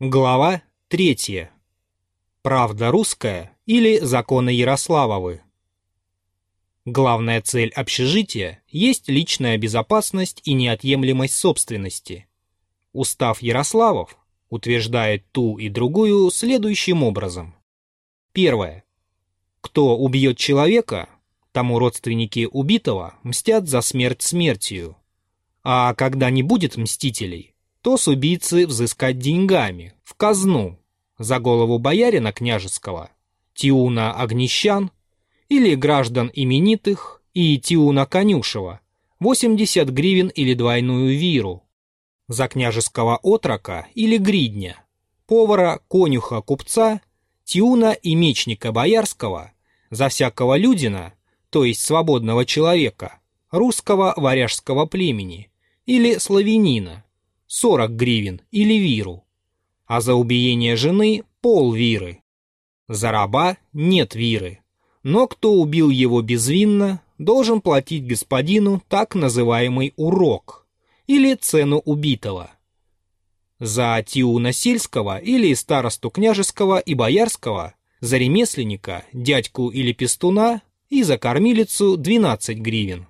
Глава 3. Правда русская или законы Ярославовы. Главная цель общежития есть личная безопасность и неотъемлемость собственности. Устав Ярославов утверждает ту и другую следующим образом. Первое. Кто убьет человека, тому родственники убитого мстят за смерть смертью. А когда не будет мстителей, то с убийцы взыскать деньгами, в казну, за голову боярина княжеского, Тиуна Огнищан или граждан именитых и Тиуна Конюшева, 80 гривен или двойную виру, за княжеского отрока или гридня, повара, конюха, купца, Тиуна и мечника боярского, за всякого людина, то есть свободного человека, русского варяжского племени или славянина, 40 гривен или виру, а за убиение жены пол виры. За раба нет виры, но кто убил его безвинно, должен платить господину так называемый урок или цену убитого. За Тиуна сельского или старосту княжеского и боярского, за ремесленника, дядьку или пестуна и за кормилицу 12 гривен.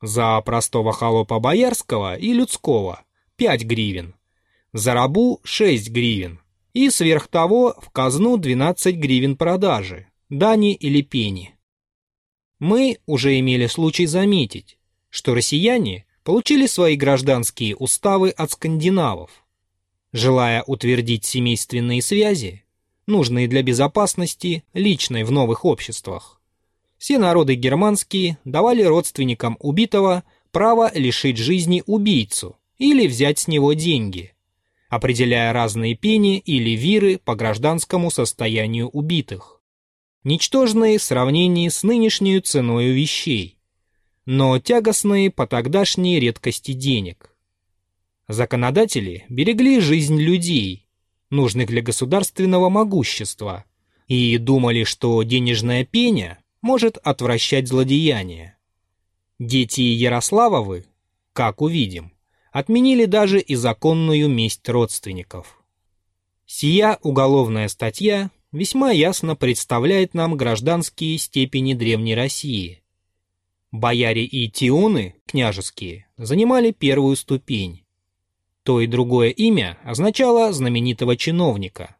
За простого холопа боярского и людского 5 гривен, за рабу 6 гривен и сверх того в казну 12 гривен продажи, дани или пени. Мы уже имели случай заметить, что россияне получили свои гражданские уставы от скандинавов. Желая утвердить семейственные связи, нужные для безопасности личной в новых обществах, все народы германские давали родственникам убитого право лишить жизни убийцу или взять с него деньги, определяя разные пени или виры по гражданскому состоянию убитых, ничтожные в сравнении с нынешней ценой вещей, но тягостные по тогдашней редкости денег. Законодатели берегли жизнь людей, нужных для государственного могущества, и думали, что денежная пеня может отвращать злодеяния. Дети Ярославовы, как увидим, отменили даже и законную месть родственников. Сия уголовная статья весьма ясно представляет нам гражданские степени Древней России. Бояре и тионы, княжеские, занимали первую ступень. То и другое имя означало знаменитого чиновника.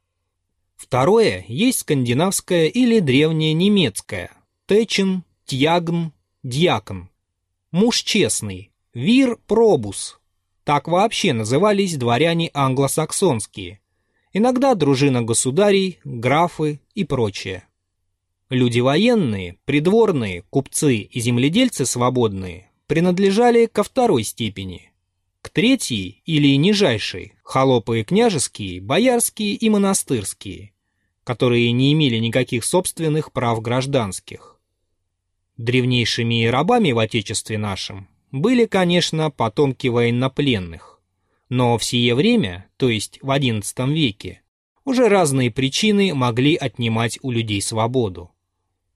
Второе есть скандинавское или древнее немецкое – течен, тьягн, дьякон. Муж честный, вир пробус, так вообще назывались дворяне англосаксонские. Иногда дружина государей, графы и прочее. Люди военные, придворные, купцы и земледельцы свободные принадлежали ко второй степени. К третьей или нижайшей – холопы княжеские, боярские и монастырские, которые не имели никаких собственных прав гражданских. Древнейшими рабами в Отечестве нашем были, конечно, потомки военнопленных. Но в сие время, то есть в XI веке, уже разные причины могли отнимать у людей свободу.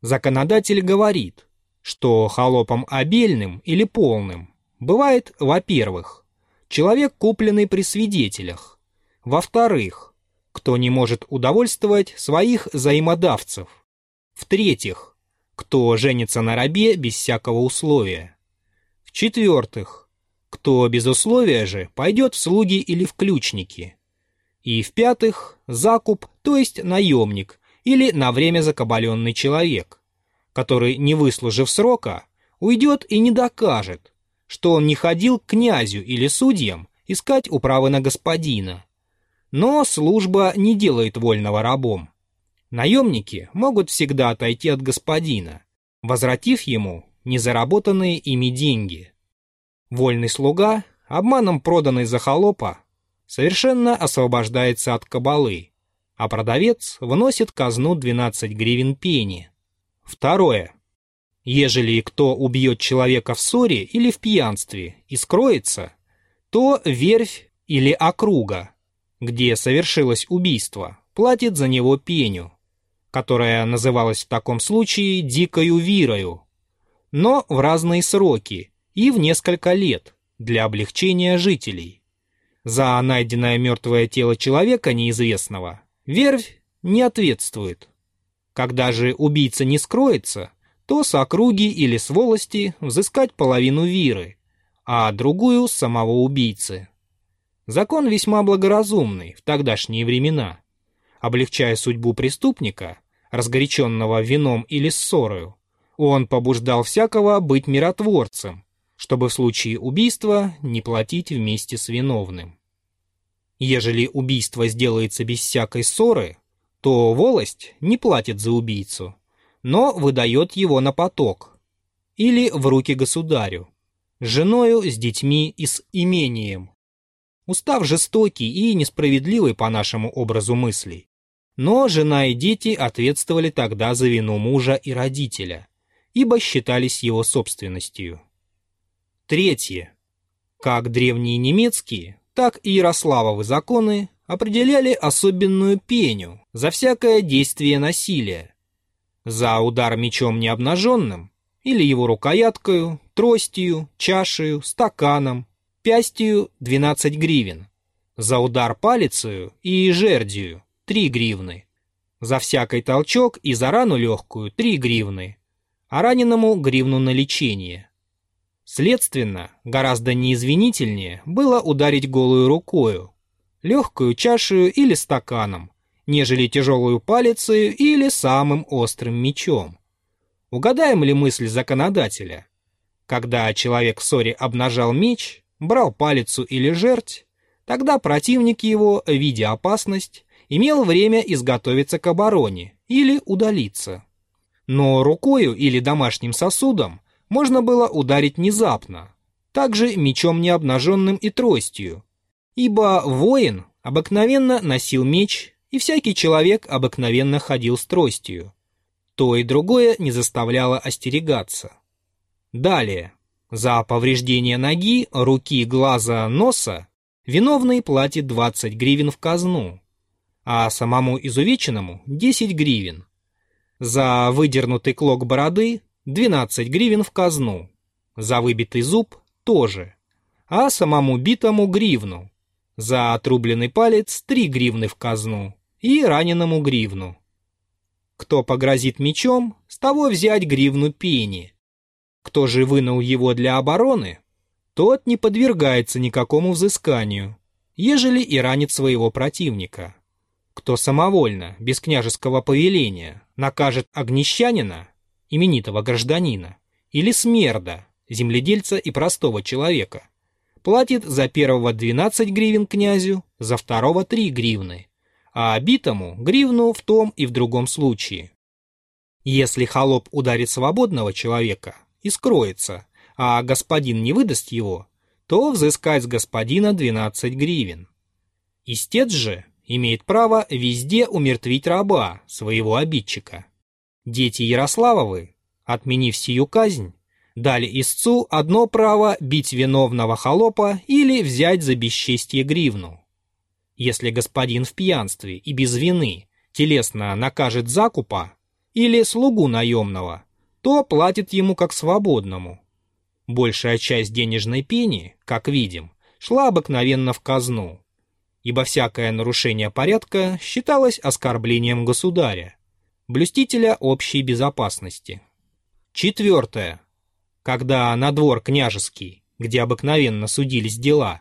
Законодатель говорит, что холопом обельным или полным бывает, во-первых, человек, купленный при свидетелях, во-вторых, кто не может удовольствовать своих взаимодавцев, в-третьих, кто женится на рабе без всякого условия, в-четвертых, кто без условия же пойдет в слуги или в ключники. И в-пятых, закуп, то есть наемник или на время закабаленный человек, который, не выслужив срока, уйдет и не докажет, что он не ходил к князю или судьям искать управы на господина. Но служба не делает вольного рабом. Наемники могут всегда отойти от господина, возвратив ему незаработанные ими деньги. Вольный слуга, обманом проданный за холопа, совершенно освобождается от кабалы, а продавец вносит казну 12 гривен пени. Второе. Ежели кто убьет человека в ссоре или в пьянстве и скроется, то верфь или округа, где совершилось убийство, платит за него пеню, которая называлась в таком случае дикою вирою, но в разные сроки и в несколько лет для облегчения жителей. За найденное мертвое тело человека неизвестного вервь не ответствует. Когда же убийца не скроется, то с округи или с волости взыскать половину виры, а другую самого убийцы. Закон весьма благоразумный в тогдашние времена. Облегчая судьбу преступника, разгоряченного вином или ссорою, он побуждал всякого быть миротворцем, чтобы в случае убийства не платить вместе с виновным. Ежели убийство сделается без всякой ссоры, то волость не платит за убийцу, но выдает его на поток или в руки государю, с женою, с детьми и с имением. Устав жестокий и несправедливый по нашему образу мыслей. Но жена и дети ответствовали тогда за вину мужа и родителя, ибо считались его собственностью. Третье. Как древние немецкие, так и Ярославовы законы определяли особенную пеню за всякое действие насилия. За удар мечом необнаженным или его рукояткою, тростью, чашею, стаканом, пястью 12 гривен, за удар палицею и жердью 3 гривны, за всякий толчок и за рану легкую 3 гривны, а раненому гривну на лечение. Следственно, гораздо неизвинительнее было ударить голую рукою, легкую чашею или стаканом, нежели тяжелую палицею или самым острым мечом. Угадаем ли мысль законодателя? Когда человек в ссоре обнажал меч, брал палицу или жерть, тогда противник его, видя опасность, имел время изготовиться к обороне или удалиться. Но рукою или домашним сосудом можно было ударить внезапно, также мечом необнаженным и тростью, ибо воин обыкновенно носил меч, и всякий человек обыкновенно ходил с тростью. То и другое не заставляло остерегаться. Далее, за повреждение ноги, руки, глаза, носа виновный платит 20 гривен в казну, а самому изувеченному 10 гривен. За выдернутый клок бороды 12 гривен в казну, за выбитый зуб тоже, а самому битому гривну, за отрубленный палец 3 гривны в казну и раненому гривну. Кто погрозит мечом, с того взять гривну пени – кто же вынул его для обороны, тот не подвергается никакому взысканию, ежели и ранит своего противника. Кто самовольно, без княжеского повеления, накажет огнещанина, именитого гражданина, или смерда, земледельца и простого человека, платит за первого 12 гривен князю, за второго 3 гривны, а обитому гривну в том и в другом случае. Если холоп ударит свободного человека, и скроется, а господин не выдаст его, то взыскать с господина 12 гривен. Истец же имеет право везде умертвить раба, своего обидчика. Дети Ярославовы, отменив сию казнь, дали истцу одно право бить виновного холопа или взять за бесчестие гривну. Если господин в пьянстве и без вины телесно накажет закупа или слугу наемного, то платит ему как свободному. Большая часть денежной пени, как видим, шла обыкновенно в казну, ибо всякое нарушение порядка считалось оскорблением государя, блюстителя общей безопасности. Четвертое. Когда на двор княжеский, где обыкновенно судились дела,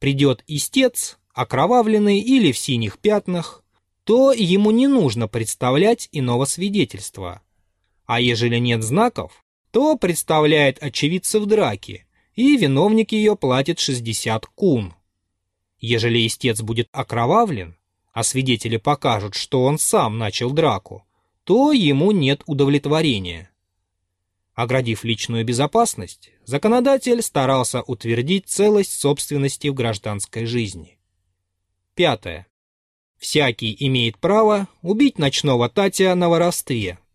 придет истец, окровавленный или в синих пятнах, то ему не нужно представлять иного свидетельства, а ежели нет знаков, то представляет очевидцев драки, и виновник ее платит 60 кун. Ежели истец будет окровавлен, а свидетели покажут, что он сам начал драку, то ему нет удовлетворения. Оградив личную безопасность, законодатель старался утвердить целость собственности в гражданской жизни. Пятое. Всякий имеет право убить ночного Татя на воровстве –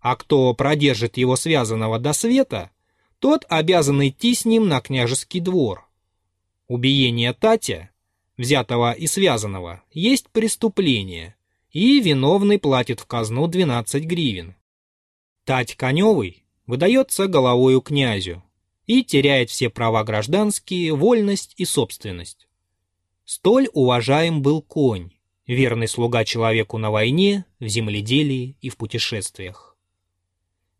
а кто продержит его связанного до света, тот обязан идти с ним на княжеский двор. Убиение Татя, взятого и связанного, есть преступление, и виновный платит в казну 12 гривен. Тать Коневый выдается головою князю и теряет все права гражданские, вольность и собственность. Столь уважаем был конь, верный слуга человеку на войне, в земледелии и в путешествиях.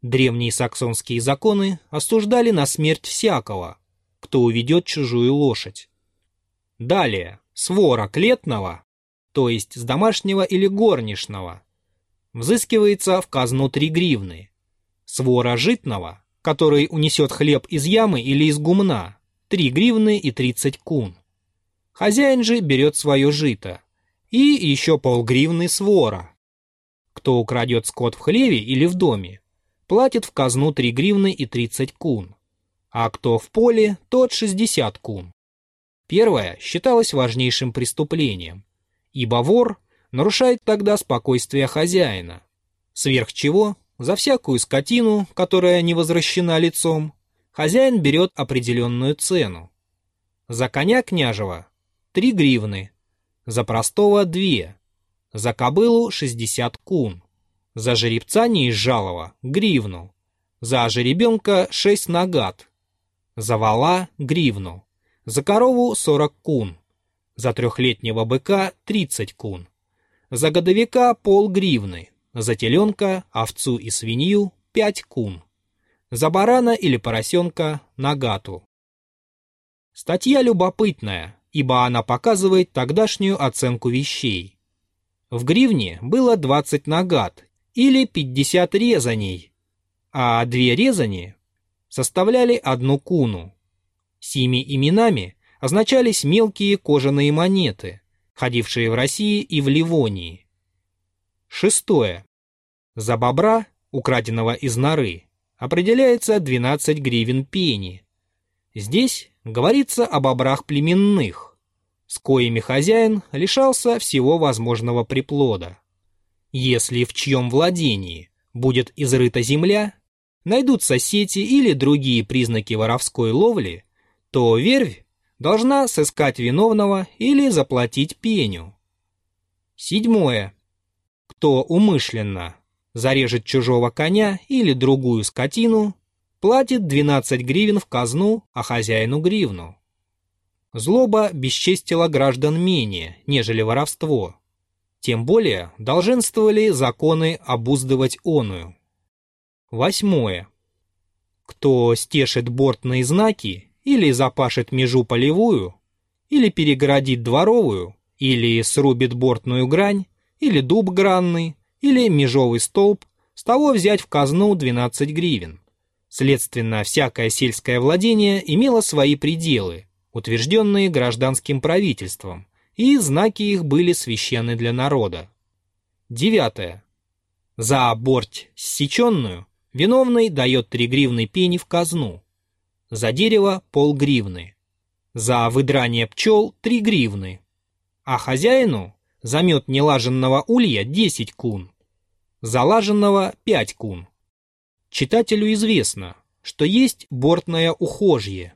Древние саксонские законы осуждали на смерть всякого, кто уведет чужую лошадь. Далее, свора клетного, то есть с домашнего или горничного, взыскивается в казну три гривны. Свора житного, который унесет хлеб из ямы или из гумна, три гривны и тридцать кун. Хозяин же берет свое жито и еще полгривны свора. Кто украдет скот в хлеве или в доме, платит в казну три гривны и тридцать кун, а кто в поле, тот шестьдесят кун. Первое считалось важнейшим преступлением, ибо вор нарушает тогда спокойствие хозяина, сверх чего за всякую скотину, которая не возвращена лицом, хозяин берет определенную цену. За коня княжего – три гривны, за простого – две, за кобылу – шестьдесят кун, за жеребца неизжалого – гривну, за жеребенка – шесть нагат, за вала – гривну, за корову – сорок кун, за трехлетнего быка – тридцать кун, за годовика пол гривны, за теленка, овцу и свинью пять кун, за барана или поросенка нагату. Статья любопытная, ибо она показывает тогдашнюю оценку вещей. В гривне было 20 нагат или 50 резаней, а две резани составляли одну куну. Сими именами означались мелкие кожаные монеты, ходившие в России и в Ливонии. Шестое. За бобра, украденного из норы, определяется 12 гривен пени. Здесь говорится о бобрах племенных, с коими хозяин лишался всего возможного приплода. Если в чьем владении будет изрыта земля, найдутся сети или другие признаки воровской ловли, то вервь должна сыскать виновного или заплатить пеню. Седьмое. Кто умышленно зарежет чужого коня или другую скотину, платит 12 гривен в казну, а хозяину гривну. Злоба бесчестила граждан менее, нежели воровство. Тем более долженствовали законы обуздывать оную. Восьмое. Кто стешит бортные знаки или запашет межу полевую, или перегородит дворовую, или срубит бортную грань, или дуб гранный, или межовый столб, с того взять в казну 12 гривен. Следственно, всякое сельское владение имело свои пределы, утвержденные гражданским правительством, и знаки их были священны для народа. Девятое. За борть ссеченную виновный дает 3 гривны пени в казну, за дерево полгривны, за выдрание пчел три гривны, а хозяину за мед нелаженного улья 10 кун, за лаженного 5 кун. Читателю известно, что есть бортное ухожье.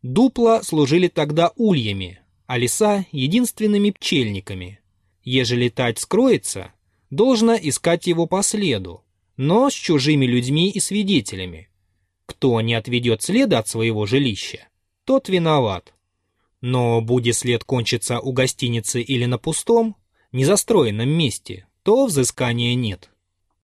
Дупла служили тогда ульями, а леса — единственными пчельниками. Ежели тать скроется, должно искать его по следу, но с чужими людьми и свидетелями. Кто не отведет следа от своего жилища, тот виноват. Но будет след кончиться у гостиницы или на пустом, незастроенном месте, то взыскания нет.